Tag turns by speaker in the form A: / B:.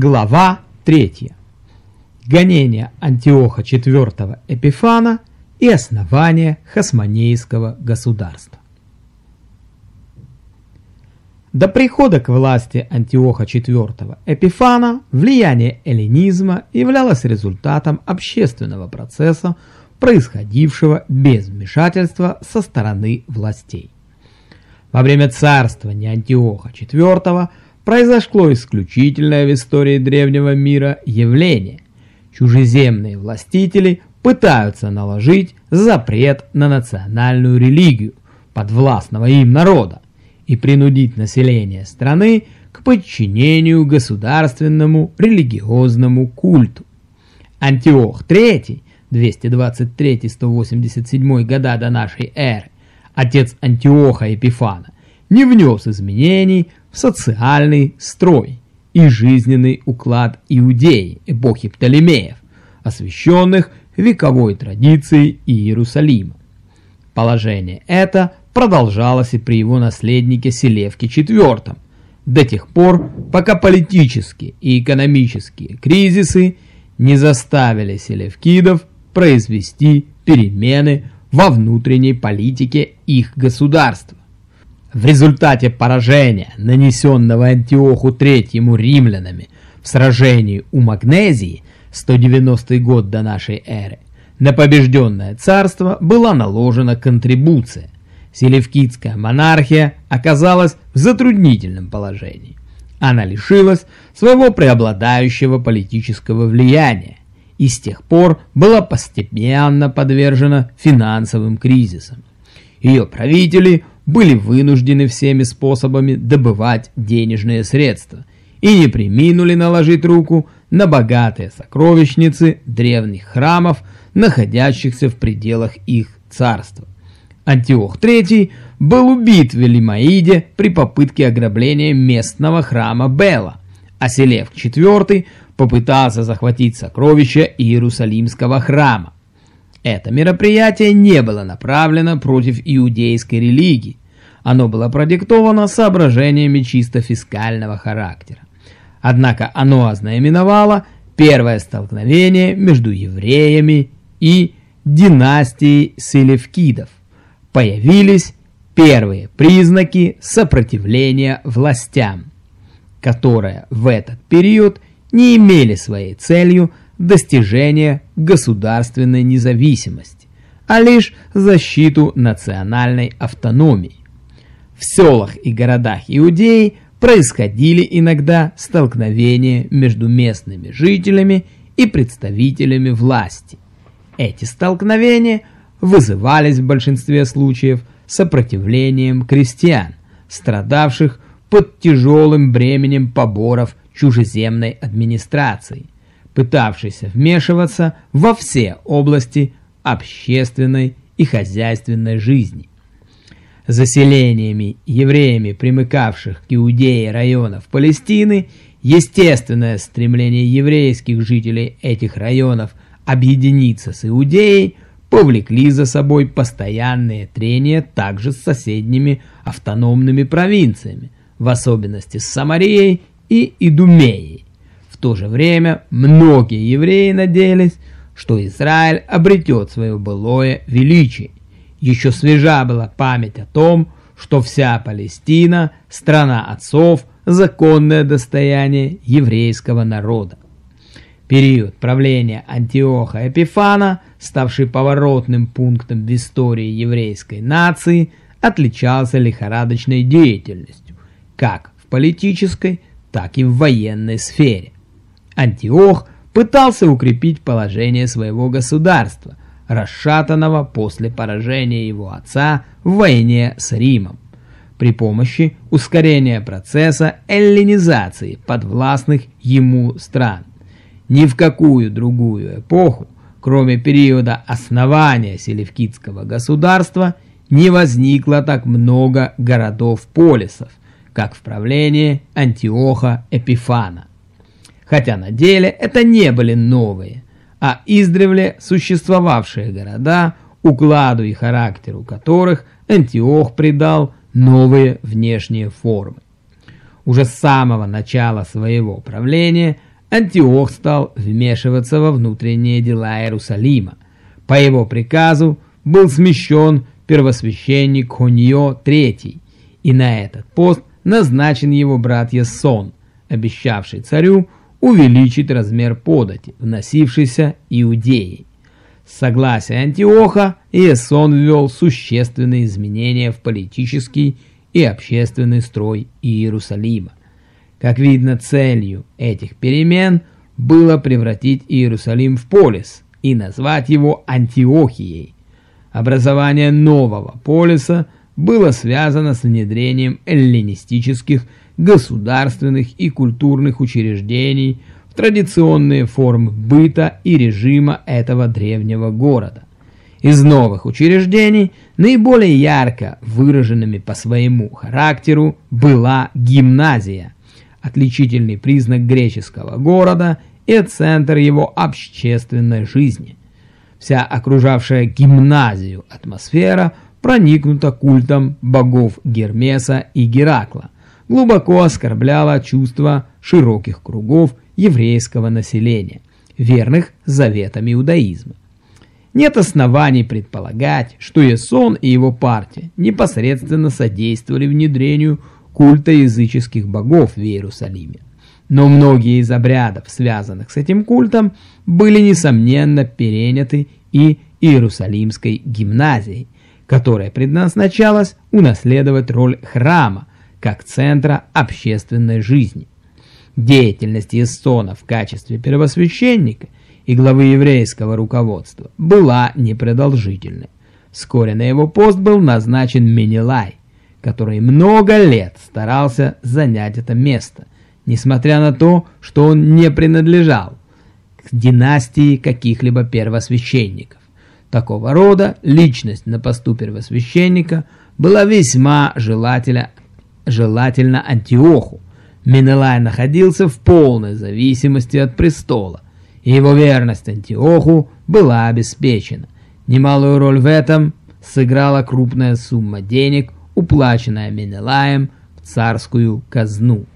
A: Глава 3. Гонение Антиоха IV Эпифана и основание Хасмонейского государства. До прихода к власти Антиоха IV Эпифана влияние эллинизма являлось результатом общественного процесса, происходившего без вмешательства со стороны властей. Во время царствования Антиоха IV произошло исключительное в истории древнего мира явление. Чужеземные властители пытаются наложить запрет на национальную религию подвластного им народа и принудить население страны к подчинению государственному религиозному культу. Антиох III, 223-187 года до нашей эры, отец Антиоха Епифана, не внес изменений социальный строй и жизненный уклад Иудеи эпохи Птолемеев, освященных вековой традицией Иерусалима. Положение это продолжалось и при его наследнике Селевке IV, до тех пор, пока политические и экономические кризисы не заставили селевкидов произвести перемены во внутренней политике их государства. В результате поражения, нанесенного Антиоху III римлянами в сражении у Магнезии 190 год до нашей эры, на побежденное царство была наложена контрибуция. Селевкидская монархия оказалась в затруднительном положении. Она лишилась своего преобладающего политического влияния и с тех пор была постепенно подвержена финансовым кризисам. Ее правители были вынуждены всеми способами добывать денежные средства и не приминули наложить руку на богатые сокровищницы древних храмов, находящихся в пределах их царства. Антиох III был убит в Велимаиде при попытке ограбления местного храма Бела, а Селевк IV попытался захватить сокровища Иерусалимского храма. Это мероприятие не было направлено против иудейской религии. Оно было продиктовано соображениями чисто фискального характера. Однако оно ознаменовало первое столкновение между евреями и династией селевкидов. Появились первые признаки сопротивления властям, которые в этот период не имели своей целью достижение государственной независимости, а лишь защиту национальной автономии. В селах и городах Иудеи происходили иногда столкновения между местными жителями и представителями власти. Эти столкновения вызывались в большинстве случаев сопротивлением крестьян, страдавших под тяжелым бременем поборов чужеземной администрации – пытавшийся вмешиваться во все области общественной и хозяйственной жизни. Заселениями евреями, примыкавших к Иудее районов Палестины, естественное стремление еврейских жителей этих районов объединиться с Иудеей повлекли за собой постоянные трения также с соседними автономными провинциями, в особенности с Самарией и Идумеей, в то же время многие евреи надеялись, что Израиль обретет свое былое величие. Еще свежа была память о том, что вся Палестина – страна отцов, законное достояние еврейского народа. Период правления Антиоха Эпифана, ставший поворотным пунктом в истории еврейской нации, отличался лихорадочной деятельностью, как в политической, так и в военной сфере. Антиох пытался укрепить положение своего государства, расшатанного после поражения его отца в войне с Римом, при помощи ускорения процесса эллинизации подвластных ему стран. Ни в какую другую эпоху, кроме периода основания селевкидского государства, не возникло так много городов-полисов, как в правлении Антиоха Эпифана хотя на деле это не были новые, а издревле существовавшие города, укладу и характеру которых Антиох придал новые внешние формы. Уже с самого начала своего правления Антиох стал вмешиваться во внутренние дела Иерусалима. По его приказу был смещен первосвященник Хоньо III, и на этот пост назначен его брат Ясон, обещавший царю увеличить размер подати, вносившейся Иудеей. С согласия Антиоха Иесон ввел существенные изменения в политический и общественный строй Иерусалима. Как видно, целью этих перемен было превратить Иерусалим в полис и назвать его Антиохией. Образование нового полиса было связано с внедрением эллинистических государственных и культурных учреждений в традиционные формы быта и режима этого древнего города. Из новых учреждений наиболее ярко выраженными по своему характеру была гимназия, отличительный признак греческого города и центр его общественной жизни. Вся окружавшая гимназию атмосфера проникнута культом богов Гермеса и Геракла, глубоко оскорбляла чувства широких кругов еврейского населения, верных заветам иудаизма. Нет оснований предполагать, что Ясон и его партия непосредственно содействовали внедрению культа языческих богов в Иерусалиме. Но многие из обрядов, связанных с этим культом, были несомненно переняты и Иерусалимской гимназией, которая предназначалась унаследовать роль храма как центра общественной жизни. Деятельность Ясона в качестве первосвященника и главы еврейского руководства была непродолжительной. Вскоре на его пост был назначен Менелай, который много лет старался занять это место, несмотря на то, что он не принадлежал к династии каких-либо первосвященников. Такого рода личность на посту первосвященника была весьма желательна, желательна Антиоху. Менелай находился в полной зависимости от престола, и его верность Антиоху была обеспечена. Немалую роль в этом сыграла крупная сумма денег, уплаченная Менелаем в царскую казну.